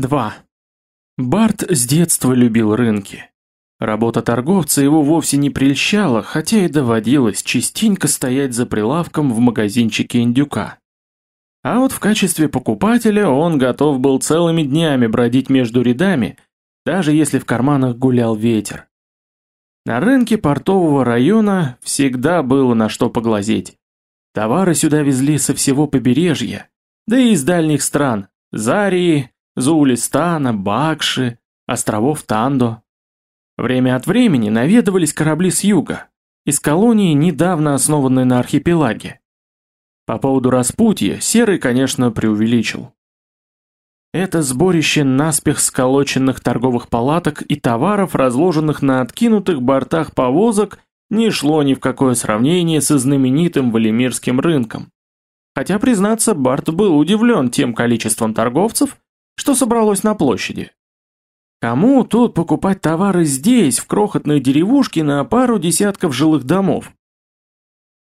2. Барт с детства любил рынки. Работа торговца его вовсе не прельщала, хотя и доводилось частенько стоять за прилавком в магазинчике индюка. А вот в качестве покупателя он готов был целыми днями бродить между рядами, даже если в карманах гулял ветер. На рынке портового района всегда было на что поглазеть. Товары сюда везли со всего побережья, да и из дальних стран – Зарии, Зуулистана, Бакши, островов Тандо. Время от времени наведывались корабли с юга, из колонии, недавно основанной на архипелаге. По поводу распутья Серый, конечно, преувеличил. Это сборище наспех сколоченных торговых палаток и товаров, разложенных на откинутых бортах повозок, не шло ни в какое сравнение со знаменитым Валимирским рынком. Хотя, признаться, Барт был удивлен тем количеством торговцев, что собралось на площади. Кому тут покупать товары здесь, в крохотной деревушке на пару десятков жилых домов?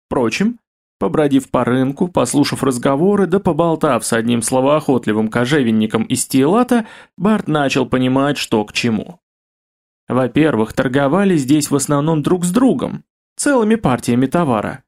Впрочем, побродив по рынку, послушав разговоры да поболтав с одним словоохотливым кожевенником из Тиелата, Барт начал понимать, что к чему. Во-первых, торговали здесь в основном друг с другом, целыми партиями товара.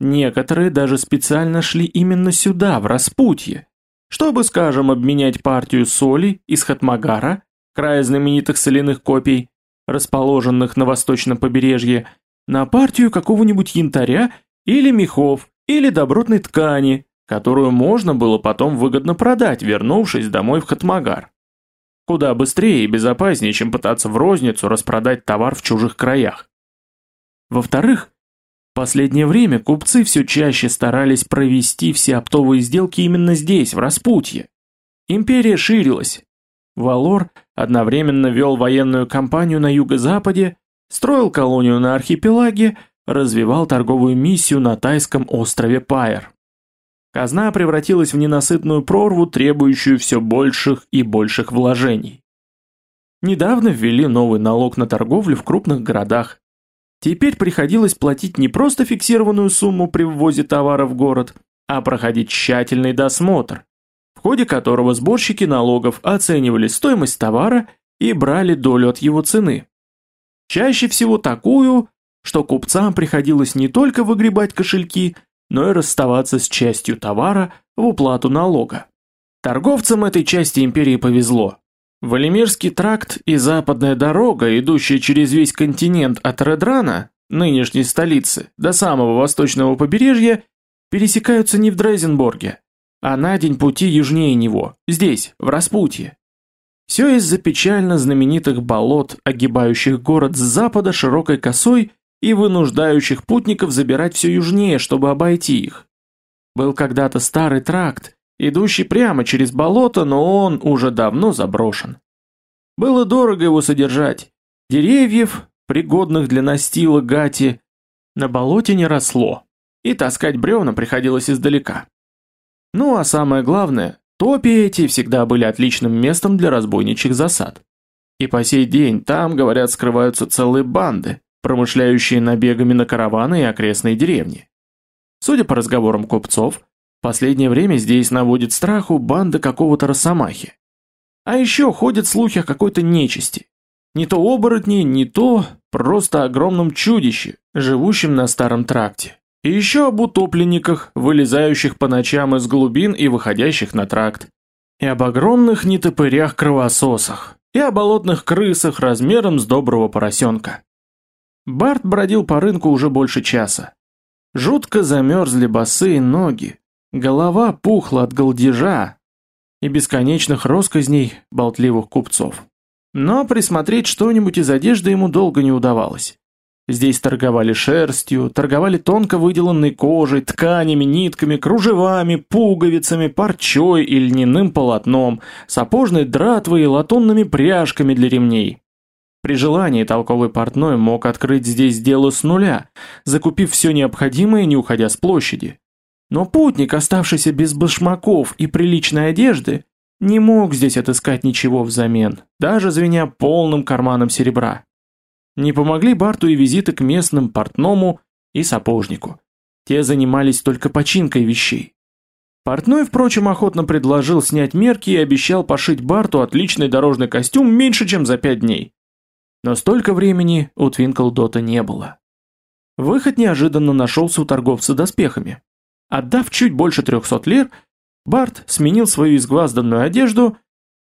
Некоторые даже специально шли именно сюда, в распутье, чтобы, скажем, обменять партию соли из Хатмагара, края знаменитых соляных копий, расположенных на восточном побережье, на партию какого-нибудь янтаря или мехов, или добротной ткани, которую можно было потом выгодно продать, вернувшись домой в Хатмагар. Куда быстрее и безопаснее, чем пытаться в розницу распродать товар в чужих краях. Во-вторых, последнее время купцы все чаще старались провести все оптовые сделки именно здесь, в Распутье. Империя ширилась. Валор одновременно вел военную кампанию на юго-западе, строил колонию на архипелаге, развивал торговую миссию на тайском острове Пайер. Казна превратилась в ненасытную прорву, требующую все больших и больших вложений. Недавно ввели новый налог на торговлю в крупных городах, Теперь приходилось платить не просто фиксированную сумму при ввозе товара в город, а проходить тщательный досмотр, в ходе которого сборщики налогов оценивали стоимость товара и брали долю от его цены. Чаще всего такую, что купцам приходилось не только выгребать кошельки, но и расставаться с частью товара в уплату налога. Торговцам этой части империи повезло. Валимирский тракт и западная дорога, идущая через весь континент от Редрана, нынешней столицы, до самого восточного побережья, пересекаются не в Дрейзенборге, а на день пути южнее него, здесь, в Распутье. Все из-за печально знаменитых болот, огибающих город с запада широкой косой и вынуждающих путников забирать все южнее, чтобы обойти их. Был когда-то старый тракт, идущий прямо через болото, но он уже давно заброшен. Было дорого его содержать. Деревьев, пригодных для настила гати, на болоте не росло, и таскать бревна приходилось издалека. Ну а самое главное, топи эти всегда были отличным местом для разбойничьих засад. И по сей день там, говорят, скрываются целые банды, промышляющие набегами на караваны и окрестные деревни. Судя по разговорам купцов, Последнее время здесь наводит страху банда какого-то росомахи. А еще ходят слухи о какой-то нечисти. Не то оборотни, не то просто огромном чудище, живущем на старом тракте. И еще об утопленниках, вылезающих по ночам из глубин и выходящих на тракт. И об огромных нетопырях-кровососах. И о болотных крысах размером с доброго поросенка. Барт бродил по рынку уже больше часа. Жутко замерзли босые ноги, Голова пухла от голдежа и бесконечных росказней болтливых купцов. Но присмотреть что-нибудь из одежды ему долго не удавалось. Здесь торговали шерстью, торговали тонко выделанной кожей, тканями, нитками, кружевами, пуговицами, парчой и льняным полотном, сапожной дратвой и латунными пряжками для ремней. При желании толковый портной мог открыть здесь дело с нуля, закупив все необходимое, не уходя с площади. Но путник, оставшийся без башмаков и приличной одежды, не мог здесь отыскать ничего взамен, даже звеня полным карманом серебра. Не помогли Барту и визиты к местным портному и сапожнику. Те занимались только починкой вещей. Портной, впрочем, охотно предложил снять мерки и обещал пошить Барту отличный дорожный костюм меньше, чем за пять дней. Но столько времени у Твинклдота не было. Выход неожиданно нашелся у торговца доспехами. Отдав чуть больше трехсот лир, Барт сменил свою изгвазданную одежду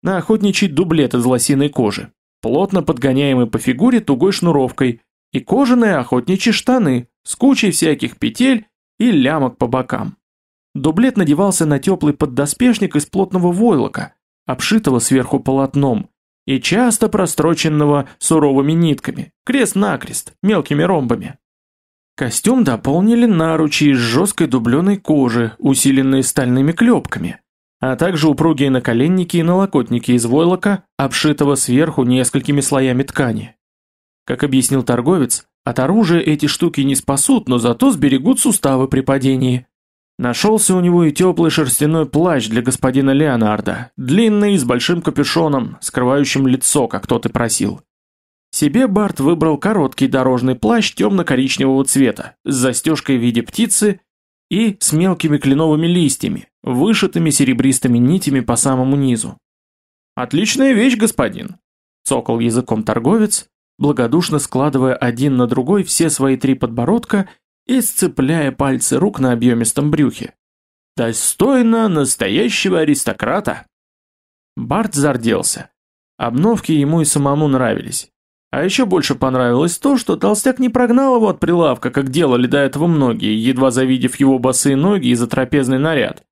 на охотничий дублет из лосиной кожи, плотно подгоняемый по фигуре тугой шнуровкой, и кожаные охотничьи штаны с кучей всяких петель и лямок по бокам. Дублет надевался на теплый поддоспешник из плотного войлока, обшитого сверху полотном, и часто простроченного суровыми нитками, крест-накрест, мелкими ромбами. Костюм дополнили наручи из жесткой дубленой кожи, усиленные стальными клепками, а также упругие наколенники и налокотники из войлока, обшитого сверху несколькими слоями ткани. Как объяснил торговец, от оружия эти штуки не спасут, но зато сберегут суставы при падении. Нашелся у него и теплый шерстяной плащ для господина Леонарда, длинный, с большим капюшоном, скрывающим лицо, как тот и просил. Себе Барт выбрал короткий дорожный плащ темно-коричневого цвета, с застежкой в виде птицы и с мелкими кленовыми листьями, вышитыми серебристыми нитями по самому низу. «Отличная вещь, господин!» – цокал языком торговец, благодушно складывая один на другой все свои три подбородка – и сцепляя пальцы рук на объемистом брюхе. «Достойно настоящего аристократа!» Барт зарделся. Обновки ему и самому нравились. А еще больше понравилось то, что толстяк не прогнал его от прилавка, как делали до этого многие, едва завидев его босые ноги и затрапезный наряд.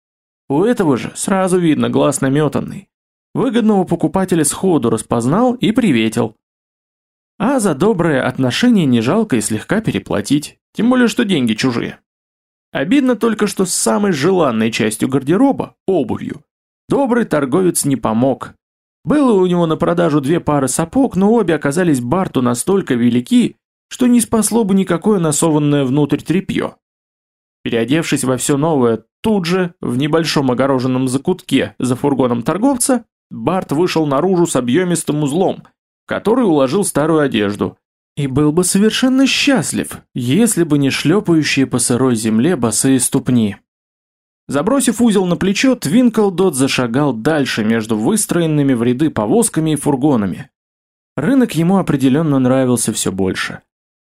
У этого же сразу видно глаз наметанный. Выгодного покупателя сходу распознал и приветил. А за доброе отношение не жалко и слегка переплатить. Тем более, что деньги чужие. Обидно только, что с самой желанной частью гардероба, обувью, добрый торговец не помог. Было у него на продажу две пары сапог, но обе оказались Барту настолько велики, что не спасло бы никакое насованное внутрь тряпье. Переодевшись во все новое, тут же, в небольшом огороженном закутке за фургоном торговца, Барт вышел наружу с объемистым узлом, который уложил старую одежду, и был бы совершенно счастлив, если бы не шлепающие по сырой земле босые ступни. Забросив узел на плечо, Твинклдот зашагал дальше между выстроенными в ряды повозками и фургонами. Рынок ему определенно нравился все больше.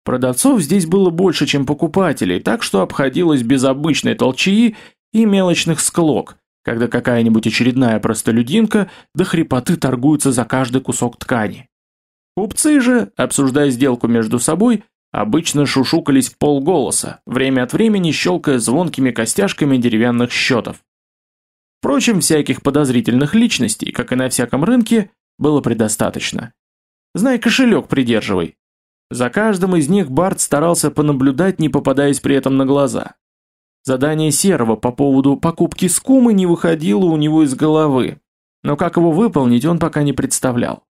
Продавцов здесь было больше, чем покупателей, так что обходилось без обычной толчии и мелочных склок, когда какая-нибудь очередная простолюдинка до хрипоты торгуется за каждый кусок ткани. Купцы же, обсуждая сделку между собой, обычно шушукались полголоса, время от времени щелкая звонкими костяшками деревянных счетов. Впрочем, всяких подозрительных личностей, как и на всяком рынке, было предостаточно. Знай кошелек придерживай. За каждым из них Барт старался понаблюдать, не попадаясь при этом на глаза. Задание Серого по поводу покупки скумы не выходило у него из головы, но как его выполнить он пока не представлял.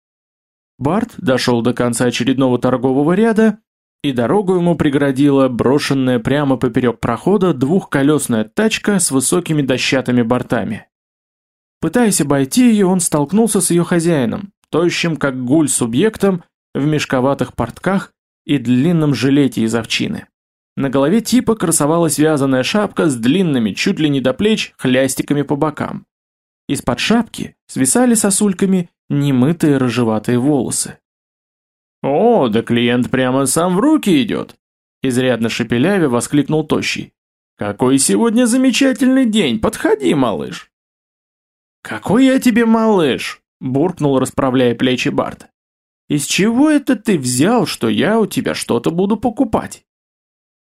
Барт дошел до конца очередного торгового ряда, и дорогу ему преградила брошенная прямо поперек прохода двухколесная тачка с высокими дощатыми бортами. Пытаясь обойти ее, он столкнулся с ее хозяином, тощим как гуль субъектом, в мешковатых портках и длинном жилете из овчины. На голове типа красовалась вязаная шапка с длинными, чуть ли не до плеч, хлястиками по бокам. Из-под шапки свисали сосульками немытые рыжеватые волосы. «О, да клиент прямо сам в руки идет!» Изрядно шепеляве воскликнул Тощий. «Какой сегодня замечательный день! Подходи, малыш!» «Какой я тебе малыш!» буркнул, расправляя плечи Барт. «Из чего это ты взял, что я у тебя что-то буду покупать?»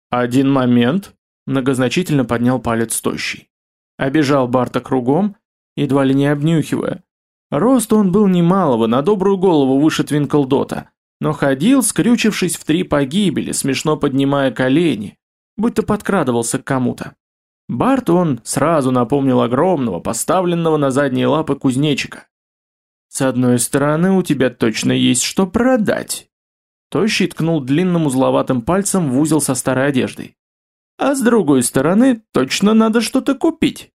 «Один момент», многозначительно поднял палец Тощий. Обежал Барта кругом, едва ли не обнюхивая, Рост он был немалого, на добрую голову выше Твинклдота, но ходил, скрючившись в три погибели, смешно поднимая колени, будто подкрадывался к кому-то. Барт он сразу напомнил огромного, поставленного на задние лапы кузнечика. «С одной стороны, у тебя точно есть что продать». Тощий ткнул длинным узловатым пальцем в узел со старой одеждой. «А с другой стороны, точно надо что-то купить».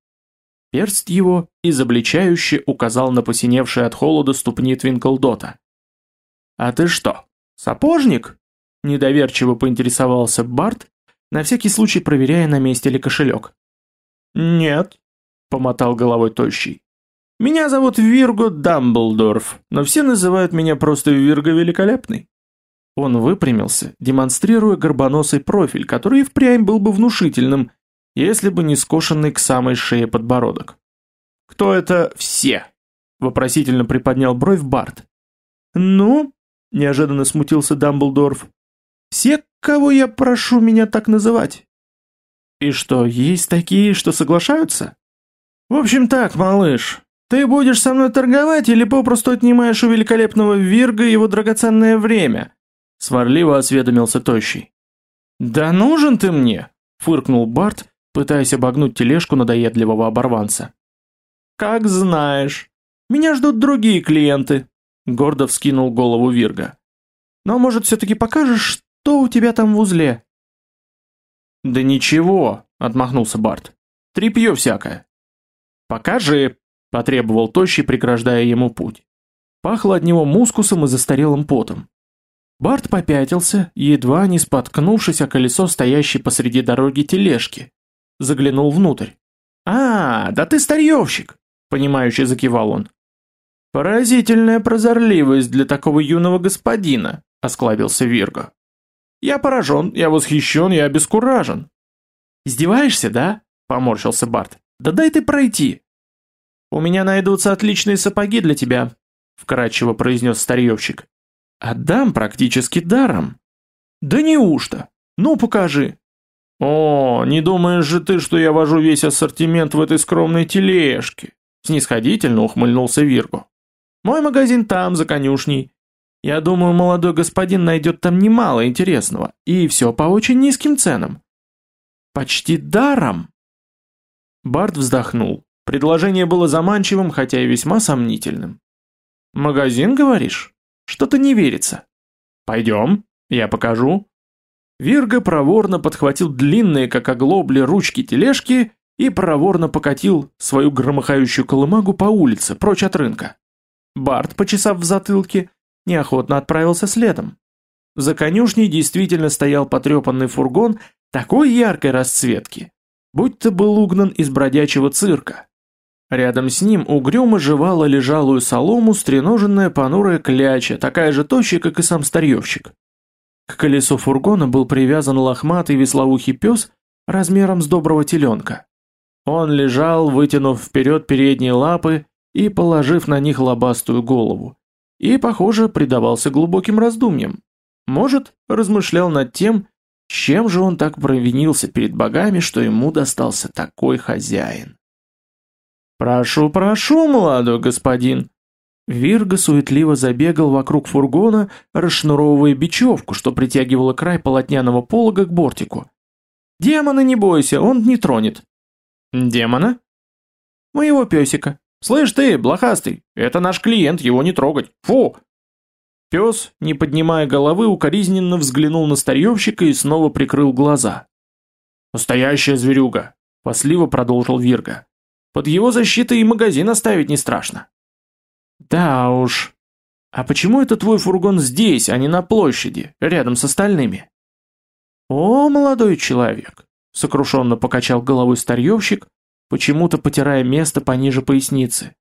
Перст его изобличающе указал на посиневшие от холода ступни Твинклдота. «А ты что, сапожник?» Недоверчиво поинтересовался Барт, на всякий случай проверяя, на месте ли кошелек. «Нет». помотал головой тощий. Меня зовут Вирго Дамблдорф, но все называют меня просто Вирго Великолепный. Он выпрямился, демонстрируя горбоносый профиль, который и впрямь был бы внушительным, если бы не скошенный к самой шее подбородок. «Кто это все?» – вопросительно приподнял бровь Барт. «Ну?» – неожиданно смутился Дамблдорф. «Все, кого я прошу меня так называть». «И что, есть такие, что соглашаются?» «В общем так, малыш, ты будешь со мной торговать или попросту отнимаешь у великолепного Вирга его драгоценное время?» Сварливо осведомился Тощий. «Да нужен ты мне!» – фыркнул Барт, пытаясь обогнуть тележку надоедливого оборванца. «Как знаешь. Меня ждут другие клиенты», – гордо вскинул голову Вирга. «Но, может, все-таки покажешь, что у тебя там в узле?» «Да ничего», – отмахнулся Барт. «Трепье всякое». «Покажи», – потребовал Тощий, преграждая ему путь. Пахло от него мускусом и застарелым потом. Барт попятился, едва не споткнувшись о колесо стоящей посреди дороги тележки. Заглянул внутрь. «А, да ты старьевщик!» – понимающе закивал он. «Поразительная прозорливость для такого юного господина», – осклабился Вирго. «Я поражен, я восхищен, я обескуражен». «Издеваешься, да?» – поморщился Барт. «Да дай ты пройти!» «У меня найдутся отличные сапоги для тебя», — вкратчиво произнес старьевщик. «Отдам практически даром». «Да неужто? Ну, покажи». «О, не думаешь же ты, что я вожу весь ассортимент в этой скромной тележке?» Снисходительно ухмыльнулся Виргу. «Мой магазин там, за конюшней. Я думаю, молодой господин найдет там немало интересного, и все по очень низким ценам». «Почти даром?» Барт вздохнул. Предложение было заманчивым, хотя и весьма сомнительным. «Магазин, говоришь? Что-то не верится». «Пойдем, я покажу». Вирга проворно подхватил длинные, как оглобли, ручки тележки и проворно покатил свою громыхающую колымагу по улице, прочь от рынка. Барт, почесав в затылке, неохотно отправился следом. За конюшней действительно стоял потрепанный фургон такой яркой расцветки, будто был угнан из бродячего цирка. Рядом с ним угрюмо жевала лежалую солому стреноженная понурая кляча, такая же тощая, как и сам старьевщик. К колесу фургона был привязан лохматый веслоухий пес размером с доброго теленка. Он лежал, вытянув вперед передние лапы и положив на них лобастую голову. И, похоже, предавался глубоким раздумьям. Может, размышлял над тем, чем же он так провинился перед богами, что ему достался такой хозяин? «Прошу, прошу, молодой господин!» Вирга суетливо забегал вокруг фургона, расшнуровывая бечевку, что притягивала край полотняного полога к бортику. «Демона не бойся, он не тронет». «Демона?» «Моего песика. Слышь ты, блохастый, это наш клиент, его не трогать. Фу!» Пес, не поднимая головы, укоризненно взглянул на старьевщика и снова прикрыл глаза. «Настоящая зверюга!» – посливо продолжил Вирга. «Под его защитой и магазин оставить не страшно». «Да уж. А почему это твой фургон здесь, а не на площади, рядом с остальными?» «О, молодой человек!» – сокрушенно покачал головой старьевщик, почему-то потирая место пониже поясницы.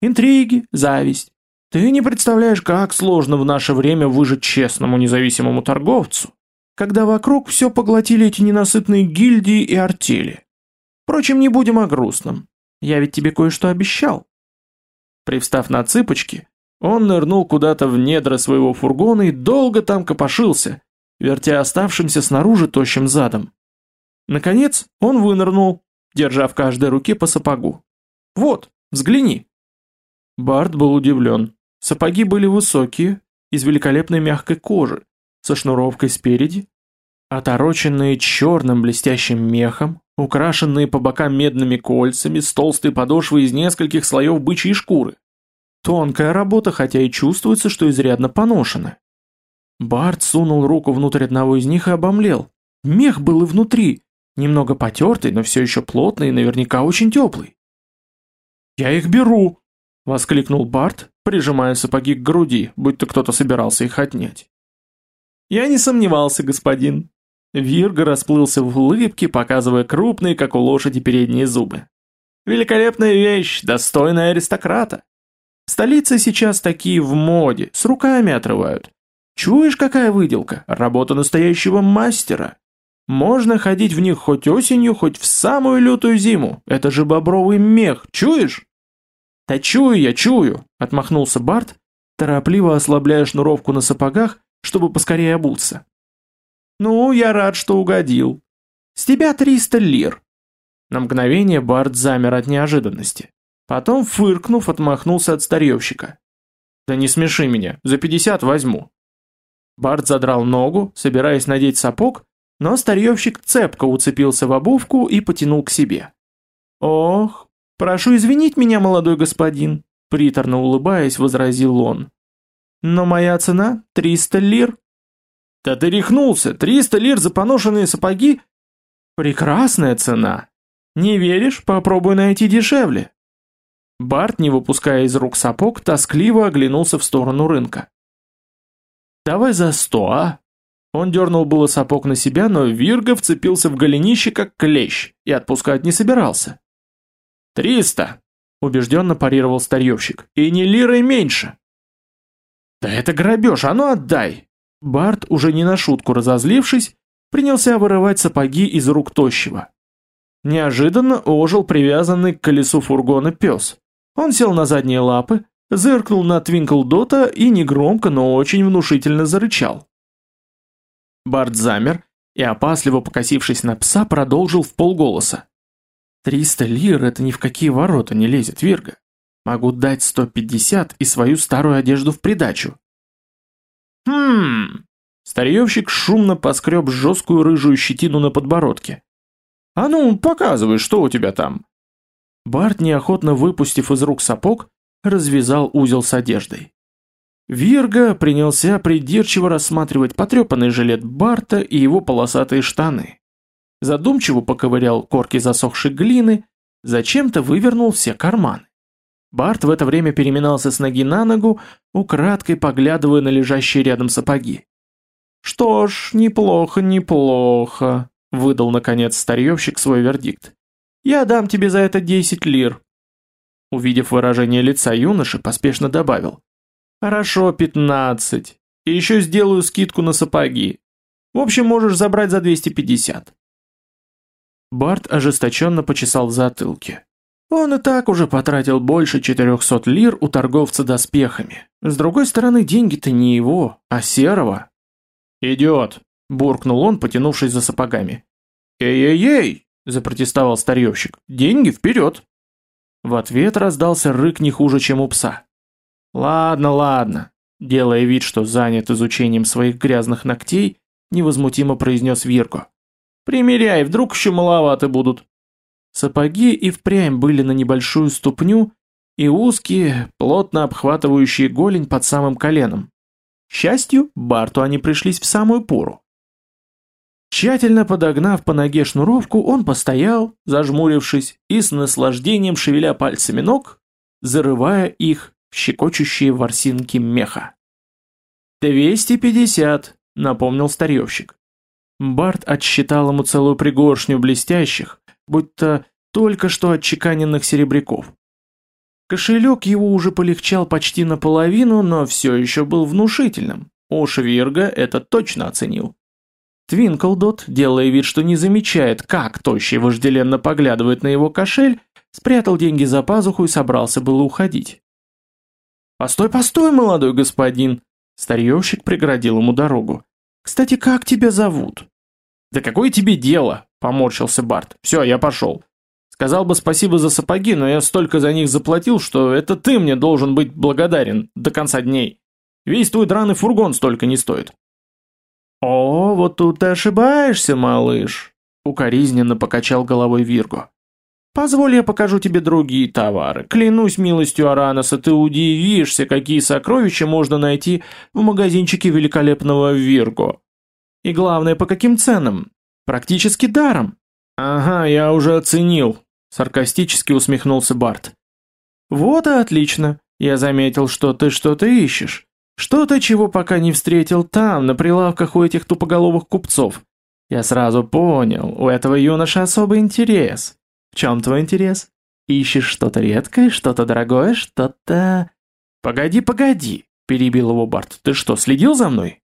«Интриги, зависть, ты не представляешь, как сложно в наше время выжить честному независимому торговцу, когда вокруг все поглотили эти ненасытные гильдии и артели. Впрочем, не будем о грустном. Я ведь тебе кое-что обещал. Привстав на цыпочки, он нырнул куда-то в недра своего фургона и долго там копошился, вертя оставшимся снаружи тощим задом. Наконец, он вынырнул, держа в каждой руке по сапогу. «Вот, взгляни!» Барт был удивлен. Сапоги были высокие, из великолепной мягкой кожи, со шнуровкой спереди, отороченные черным блестящим мехом, украшенные по бокам медными кольцами, с толстой подошвой из нескольких слоев бычьей шкуры. Тонкая работа, хотя и чувствуется, что изрядно поношена. Барт сунул руку внутрь одного из них и обомлел. Мех был и внутри, немного потертый, но все еще плотный и наверняка очень теплый. «Я их беру!» — воскликнул Барт, прижимая сапоги к груди, будто кто-то собирался их отнять. «Я не сомневался, господин». Вирга расплылся в улыбке, показывая крупные, как у лошади, передние зубы. Великолепная вещь, достойная аристократа. Столицы сейчас такие в моде, с руками отрывают. Чуешь, какая выделка? Работа настоящего мастера. Можно ходить в них хоть осенью, хоть в самую лютую зиму. Это же бобровый мех, чуешь? Да чую я, чую, отмахнулся Барт, торопливо ослабляя шнуровку на сапогах, чтобы поскорее обуться. Ну, я рад, что угодил. С тебя триста лир. На мгновение Барт замер от неожиданности. Потом, фыркнув, отмахнулся от старьевщика. «Да не смеши меня, за пятьдесят возьму». Барт задрал ногу, собираясь надеть сапог, но старьевщик цепко уцепился в обувку и потянул к себе. «Ох, прошу извинить меня, молодой господин», приторно улыбаясь, возразил он. «Но моя цена — триста лир». «Да ты рехнулся, триста лир за поношенные сапоги?» «Прекрасная цена. Не веришь? Попробуй найти дешевле». Барт, не выпуская из рук сапог, тоскливо оглянулся в сторону рынка. «Давай за сто, а?» Он дернул было сапог на себя, но Вирга вцепился в голенище, как клещ, и отпускать не собирался. «Триста!» — убежденно парировал старьевщик. «И не лирой меньше!» «Да это грабеж, а ну отдай!» Барт, уже не на шутку разозлившись, принялся вырывать сапоги из рук тощего. Неожиданно ожил привязанный к колесу фургона пес. Он сел на задние лапы, зыркнул на Твинклдота и негромко, но очень внушительно зарычал. Барт замер и, опасливо покосившись на пса, продолжил в полголоса. «Триста лир — это ни в какие ворота не лезет, Вирга. Могу дать сто пятьдесят и свою старую одежду в придачу». «Хм...» Старьевщик шумно поскреб жесткую рыжую щетину на подбородке. «А ну, показывай, что у тебя там?» Барт, неохотно выпустив из рук сапог, развязал узел с одеждой. Вирга принялся придирчиво рассматривать потрепанный жилет Барта и его полосатые штаны. Задумчиво поковырял корки засохшей глины, зачем-то вывернул все карманы. Барт в это время переминался с ноги на ногу, украдкой поглядывая на лежащие рядом сапоги. «Что ж, неплохо, неплохо», — выдал наконец старьевщик свой вердикт. «Я дам тебе за это десять лир». Увидев выражение лица юноши, поспешно добавил. Хорошо, пятнадцать. И еще сделаю скидку на сапоги. В общем, можешь забрать за 250. Барт ожесточенно почесал в затылке. Он и так уже потратил больше 400 лир у торговца доспехами. С другой стороны, деньги-то не его, а серого. «Идет!» – буркнул он, потянувшись за сапогами. «Эй-эй-эй!» – запротестовал старьевщик. «Деньги вперед!» В ответ раздался рык не хуже, чем у пса. «Ладно, ладно», делая вид, что занят изучением своих грязных ногтей, невозмутимо произнес Вирко. «Примеряй, вдруг еще маловаты будут». Сапоги и впрямь были на небольшую ступню и узкие, плотно обхватывающие голень под самым коленом. К счастью, Барту они пришлись в самую пору. Тщательно подогнав по ноге шнуровку, он постоял, зажмурившись и с наслаждением шевеля пальцами ног, зарывая их щекочущие ворсинки меха. «Двести пятьдесят», — напомнил старьевщик. Барт отсчитал ему целую пригоршню блестящих, будто только что отчеканенных серебряков. Кошелек его уже полегчал почти наполовину, но все еще был внушительным. Уж Вирга это точно оценил. Твинклдот, делая вид, что не замечает, как тощий вожделенно поглядывает на его кошель, спрятал деньги за пазуху и собрался было уходить. «Постой, постой, молодой господин!» Старьевщик преградил ему дорогу. «Кстати, как тебя зовут?» «Да какое тебе дело?» – поморщился Барт. «Все, я пошел. Сказал бы спасибо за сапоги, но я столько за них заплатил, что это ты мне должен быть благодарен до конца дней. Весь твой драный фургон столько не стоит». «О, вот тут ты ошибаешься, малыш!» – укоризненно покачал головой Вирго. Позволь я покажу тебе другие товары. Клянусь милостью Араноса, ты удивишься, какие сокровища можно найти в магазинчике великолепного Вирго. И главное, по каким ценам? Практически даром. Ага, я уже оценил, саркастически усмехнулся Барт. Вот и отлично. Я заметил, что ты что-то ищешь. Что-то, чего пока не встретил там, на прилавках у этих тупоголовых купцов. Я сразу понял, у этого юноша особый интерес чем твой интерес? Ищешь что-то редкое, что-то дорогое, что-то... Погоди, погоди, перебил его Барт. Ты что, следил за мной?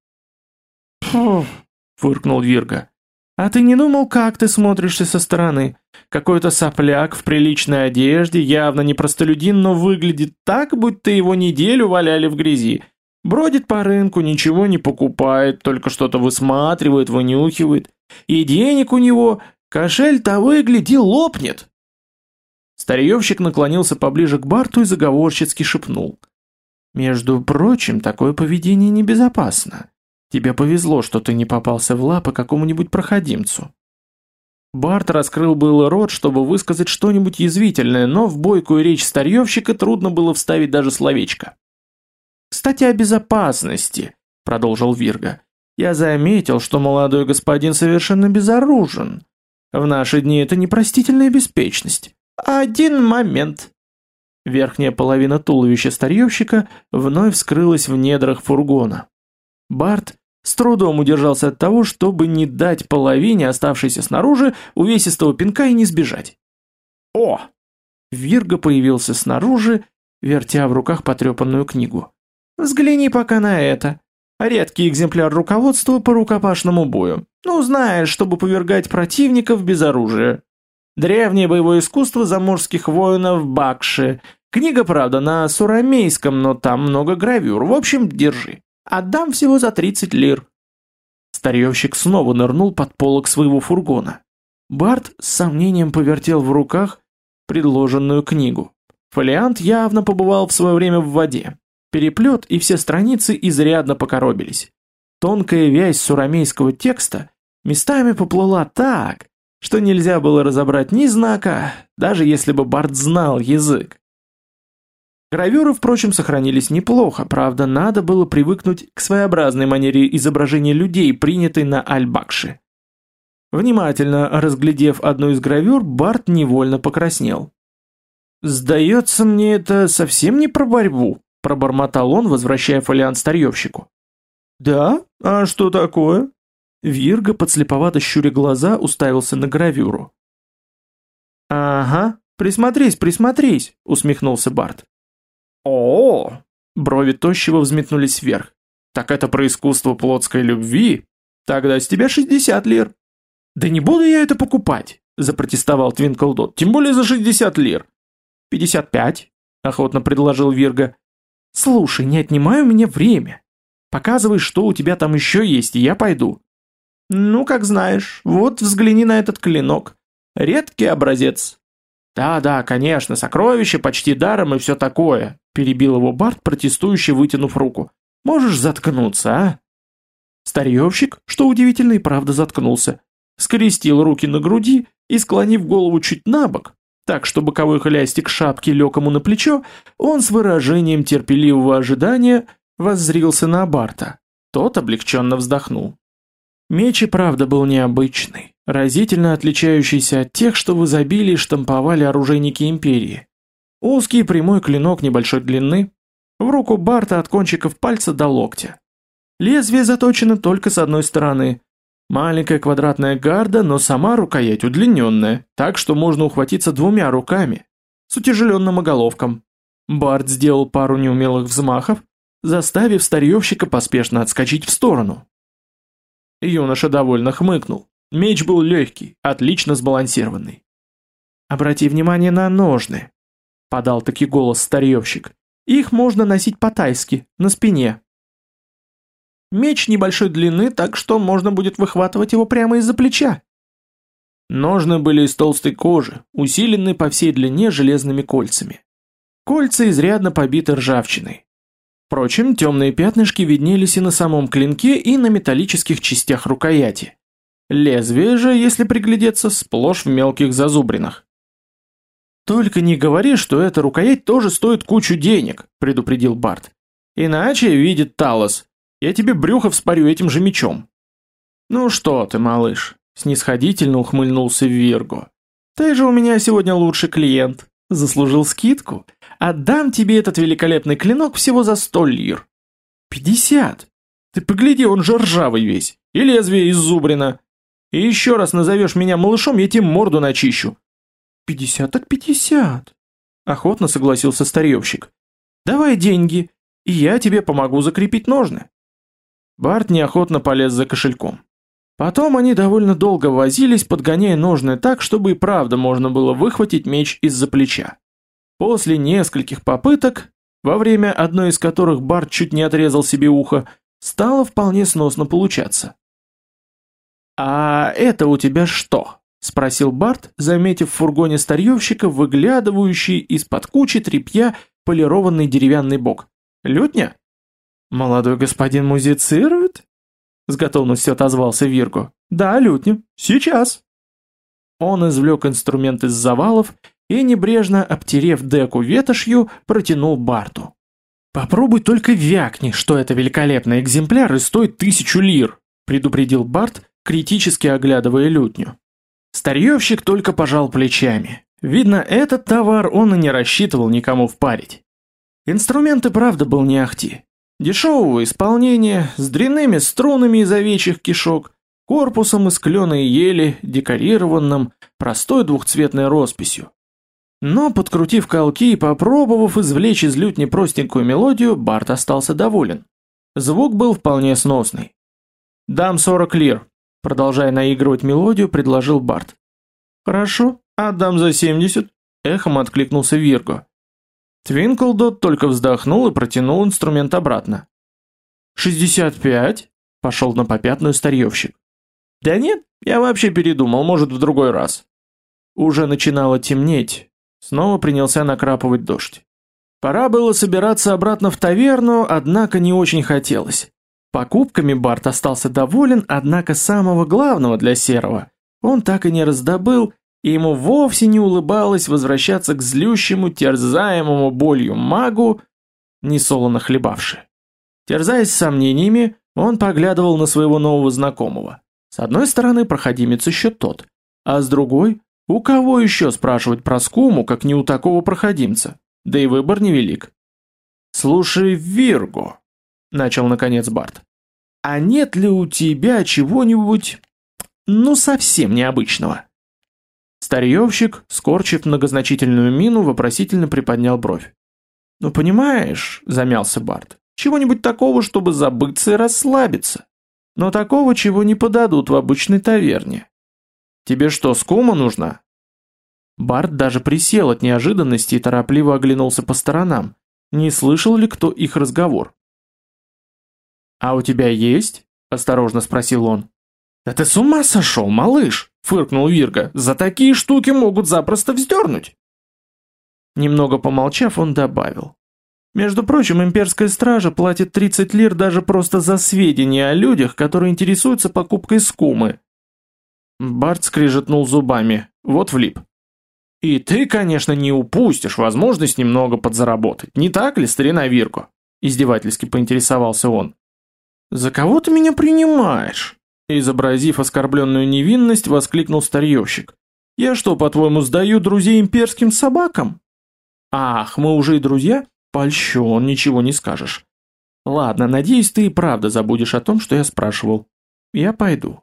Фу, фыркнул Вирга. А ты не думал, как ты смотришься со стороны? Какой-то сопляк в приличной одежде, явно не простолюдин, но выглядит так, будто его неделю валяли в грязи. Бродит по рынку, ничего не покупает, только что-то высматривает, вынюхивает. И денег у него, кошель того и гляди лопнет. Старьевщик наклонился поближе к Барту и заговорщицки шепнул. «Между прочим, такое поведение небезопасно. Тебе повезло, что ты не попался в лапы какому-нибудь проходимцу. Барт раскрыл было рот, чтобы высказать что-нибудь язвительное, но в бойкую речь старьевщика трудно было вставить даже словечко. «Кстати, о безопасности», — продолжил Вирга. «Я заметил, что молодой господин совершенно безоружен. В наши дни это непростительная беспечность. Один момент». Верхняя половина туловища старьевщика вновь вскрылась в недрах фургона. Барт с трудом удержался от того, чтобы не дать половине, оставшейся снаружи, увесистого пинка и не сбежать. «О!» Вирга появился снаружи, вертя в руках потрепанную книгу. «Взгляни пока на это. Редкий экземпляр руководства по рукопашному бою. Ну, знаешь, чтобы повергать противников без оружия. Древнее боевое искусство заморских воинов Бакши. Книга, правда, на сурамейском, но там много гравюр. В общем, держи. Отдам всего за 30 лир». Старьевщик снова нырнул под полок своего фургона. Барт с сомнением повертел в руках предложенную книгу. Фолиант явно побывал в свое время в воде. Переплет и все страницы изрядно покоробились. Тонкая вязь сурамейского текста местами поплыла так, что нельзя было разобрать ни знака, даже если бы Барт знал язык. Гравюры, впрочем, сохранились неплохо, правда, надо было привыкнуть к своеобразной манере изображения людей, принятой на Аль-Бакши. Внимательно разглядев одну из гравюр, Барт невольно покраснел. «Сдается мне это совсем не про борьбу», – пробормотал он, возвращая фолиант старьевщику. «Да? А что такое?» Вирга, подслеповато щуря глаза, уставился на гравюру. «Ага, присмотрись, присмотрись», – усмехнулся Барт. О, -о, -о Брови тощего взметнулись вверх. Так это про искусство плотской любви? Тогда с тебя 60 лир. Да не буду я это покупать, запротестовал Твинклдот. Тем более за 60 лир. 55, охотно предложил Вирга. Слушай, не отнимай у меня время. Показывай, что у тебя там еще есть, и я пойду. Ну, как знаешь. Вот взгляни на этот клинок. Редкий образец. Да-да, конечно, сокровище почти даром и все такое, Перебил его Барт, протестующе вытянув руку. «Можешь заткнуться, а?» Старьевщик, что удивительно и правда заткнулся, скрестил руки на груди и, склонив голову чуть на бок, так что боковой хлястик шапки лег ему на плечо, он с выражением терпеливого ожидания воззрился на Барта. Тот облегченно вздохнул. Меч и правда был необычный, разительно отличающийся от тех, что в изобилии штамповали оружейники Империи. Узкий прямой клинок небольшой длины, в руку Барта от кончиков пальца до локтя. Лезвие заточено только с одной стороны. Маленькая квадратная гарда, но сама рукоять удлиненная, так что можно ухватиться двумя руками, с утяжеленным оголовком. Барт сделал пару неумелых взмахов, заставив старьевщика поспешно отскочить в сторону. Юноша довольно хмыкнул. Меч был легкий, отлично сбалансированный. «Обрати внимание на ножны», подал таки голос старьевщик. Их можно носить по-тайски, на спине. Меч небольшой длины, так что можно будет выхватывать его прямо из-за плеча. Ножны были из толстой кожи, усилены по всей длине железными кольцами. Кольца изрядно побиты ржавчиной. Впрочем, темные пятнышки виднелись и на самом клинке, и на металлических частях рукояти. Лезвие же, если приглядеться, сплошь в мелких зазубринах. «Только не говори, что эта рукоять тоже стоит кучу денег», — предупредил Барт. «Иначе, видит Талос, я тебе брюхо вспорю этим же мечом». «Ну что ты, малыш», — снисходительно ухмыльнулся Вирго. «Ты же у меня сегодня лучший клиент. Заслужил скидку. Отдам тебе этот великолепный клинок всего за сто лир». «Пятьдесят! Ты погляди, он же ржавый весь. И лезвие из зубрина. И еще раз назовешь меня малышом, я тебе морду начищу. «Пятьдесят так пятьдесят», — охотно согласился старьевщик. «Давай деньги, и я тебе помогу закрепить ножны». Барт неохотно полез за кошельком. Потом они довольно долго возились, подгоняя ножны так, чтобы и правда можно было выхватить меч из-за плеча. После нескольких попыток, во время одной из которых Барт чуть не отрезал себе ухо, стало вполне сносно получаться. «А это у тебя что?» – спросил Барт, заметив в фургоне старьевщика выглядывающий из-под кучи тряпья полированный деревянный бок. «Лютня?» «Молодой господин музицирует?» С готовностью отозвался Вирго. «Да, лютня. Сейчас». Он извлек инструмент из завалов и, небрежно обтерев деку ветошью, протянул Барту. «Попробуй только вякни, что это великолепный экземпляр и стоит тысячу лир», предупредил Барт, критически оглядывая лютню. Старьевщик только пожал плечами. Видно, этот товар он и не рассчитывал никому впарить. Инструмент и правда был не ахти. Дешевого исполнения, с дрянными струнами из овечьих кишок, корпусом из клена и ели, декорированным, простой двухцветной росписью. Но, подкрутив колки и попробовав извлечь из лютни простенькую мелодию, Барт остался доволен. Звук был вполне сносный. «Дам сорок лир», — продолжая наигрывать мелодию, предложил Барт. «Хорошо, отдам за семьдесят», — эхом откликнулся Вирго. Твинклдот только вздохнул и протянул инструмент обратно. «Шестьдесят пять?» — пошел на попятную старьевщик. «Да нет, я вообще передумал, может, в другой раз». Уже начинало темнеть, Снова принялся накрапывать дождь. Пора было собираться обратно в таверну, однако не очень хотелось. Покупками Барт остался доволен, однако самого главного для Серого он так и не раздобыл, и ему вовсе не улыбалось возвращаться к злющему, терзаемому болью магу, несолоно хлебавши. Терзаясь сомнениями, он поглядывал на своего нового знакомого. С одной стороны, проходимец еще тот, а с другой у кого еще спрашивать про скуму, как не у такого проходимца? Да и выбор невелик. «Слушай, Вирго», — начал наконец Барт, — «а нет ли у тебя чего-нибудь, ну, совсем необычного?» Старьевщик, скорчив многозначительную мину, вопросительно приподнял бровь. «Ну, понимаешь», — замялся Барт, — «чего-нибудь такого, чтобы забыться и расслабиться. Но такого, чего не подадут в обычной таверне. Тебе что, скума нужна?» Барт даже присел от неожиданности и торопливо оглянулся по сторонам. Не слышал ли кто их разговор? «А у тебя есть?» – осторожно спросил он. «Да ты с ума сошел, малыш!» – фыркнул Вирга. «За такие штуки могут запросто вздернуть!» Немного помолчав, он добавил. «Между прочим, имперская стража платит 30 лир даже просто за сведения о людях, которые интересуются покупкой скумы. Барт скрежетнул зубами. Вот влип. И ты, конечно, не упустишь возможность немного подзаработать. Не так ли, старина Вирко? Издевательски поинтересовался он. За кого ты меня принимаешь? Изобразив оскорбленную невинность, воскликнул старьевщик. Я что, по-твоему, сдаю друзей имперским собакам? Ах, мы уже и друзья? Польщен, ничего не скажешь. Ладно, надеюсь, ты и правда забудешь о том, что я спрашивал. Я пойду.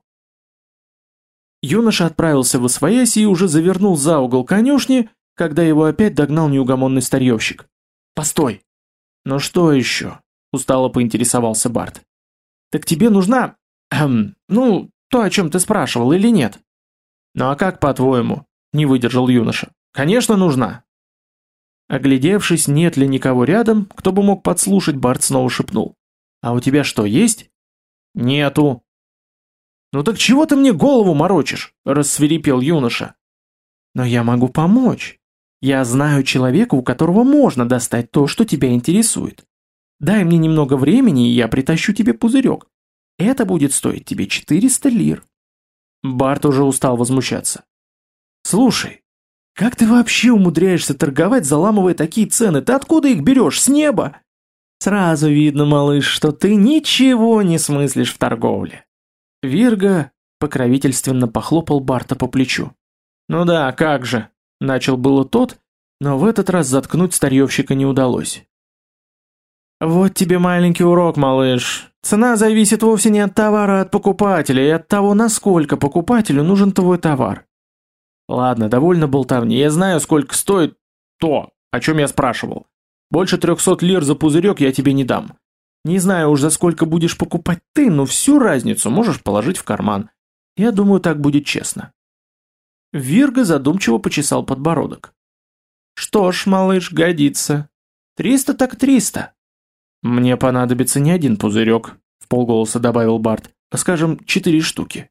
Юноша отправился в освоясь и уже завернул за угол конюшни, когда его опять догнал неугомонный старьевщик. «Постой!» «Ну что еще?» – устало поинтересовался Барт. «Так тебе нужна... Эм, ну, то, о чем ты спрашивал, или нет?» «Ну а как, по-твоему?» – не выдержал юноша. «Конечно, нужна!» Оглядевшись, нет ли никого рядом, кто бы мог подслушать, Барт снова шепнул. «А у тебя что, есть?» «Нету», «Ну так чего ты мне голову морочишь?» – рассверепел юноша. «Но я могу помочь. Я знаю человека, у которого можно достать то, что тебя интересует. Дай мне немного времени, и я притащу тебе пузырек. Это будет стоить тебе 400 лир». Барт уже устал возмущаться. «Слушай, как ты вообще умудряешься торговать, заламывая такие цены? Ты откуда их берешь? С неба?» «Сразу видно, малыш, что ты ничего не смыслишь в торговле. Вирга покровительственно похлопал Барта по плечу. «Ну да, как же!» – начал было тот, но в этот раз заткнуть старьевщика не удалось. «Вот тебе маленький урок, малыш. Цена зависит вовсе не от товара, а от покупателя, и от того, насколько покупателю нужен твой товар. Ладно, довольно болтовни. Я знаю, сколько стоит то, о чем я спрашивал. Больше трехсот лир за пузырек я тебе не дам. Не знаю уж за сколько будешь покупать ты, но всю разницу можешь положить в карман. Я думаю, так будет честно. Вирга задумчиво почесал подбородок. Что ж, малыш, годится. Триста так триста. Мне понадобится не один пузырек, в полголоса добавил Барт, а скажем, четыре штуки.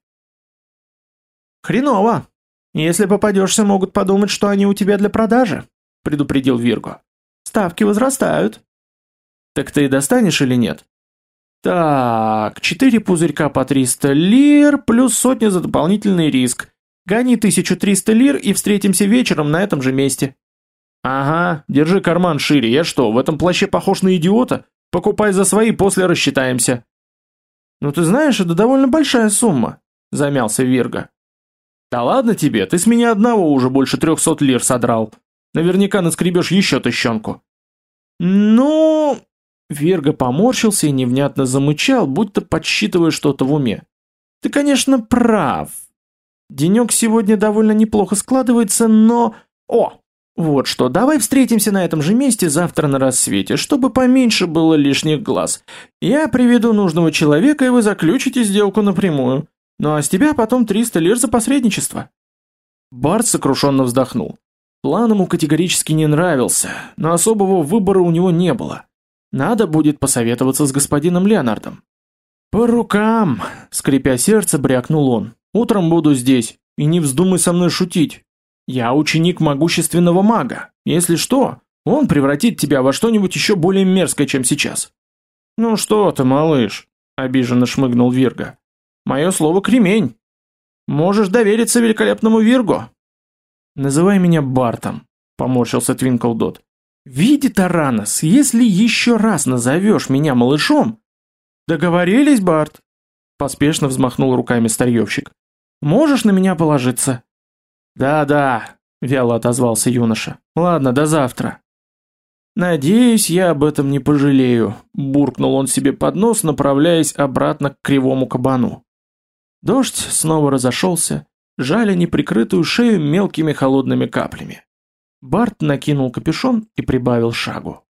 Хреново. Если попадешься, могут подумать, что они у тебя для продажи, предупредил Вирго. Ставки возрастают. Так ты достанешь или нет? Так, четыре пузырька по 300 лир, плюс сотня за дополнительный риск. Гони 1300 лир и встретимся вечером на этом же месте. Ага, держи карман шире, я что, в этом плаще похож на идиота? Покупай за свои, после рассчитаемся. Ну ты знаешь, это довольно большая сумма, замялся Вирга. Да ладно тебе, ты с меня одного уже больше трехсот лир содрал. Наверняка наскребешь еще тыщенку. Ну, Верга поморщился и невнятно замычал, будто подсчитывая что-то в уме. «Ты, конечно, прав. Денек сегодня довольно неплохо складывается, но... О, вот что, давай встретимся на этом же месте завтра на рассвете, чтобы поменьше было лишних глаз. Я приведу нужного человека, и вы заключите сделку напрямую. Ну а с тебя потом 300 лир за посредничество». Барт сокрушенно вздохнул. План ему категорически не нравился, но особого выбора у него не было. Надо будет посоветоваться с господином Леонардом. По рукам, скрипя сердце, брякнул он. Утром буду здесь, и не вздумай со мной шутить. Я ученик могущественного мага. Если что, он превратит тебя во что-нибудь еще более мерзкое, чем сейчас. Ну что ты, малыш, обиженно шмыгнул Вирга. Мое слово кремень. Можешь довериться великолепному Вирго. Называй меня Бартом, поморщился Твинклдот. «Види, Таранос, если еще раз назовешь меня малышом...» «Договорились, Барт?» Поспешно взмахнул руками старьевщик. «Можешь на меня положиться?» «Да-да», — вяло отозвался юноша. «Ладно, до завтра». «Надеюсь, я об этом не пожалею», — буркнул он себе под нос, направляясь обратно к кривому кабану. Дождь снова разошелся, жали неприкрытую шею мелкими холодными каплями. Барт накинул капюшон и прибавил шагу.